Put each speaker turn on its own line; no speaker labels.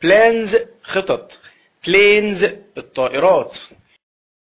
plans خطط. Planes الطائرات.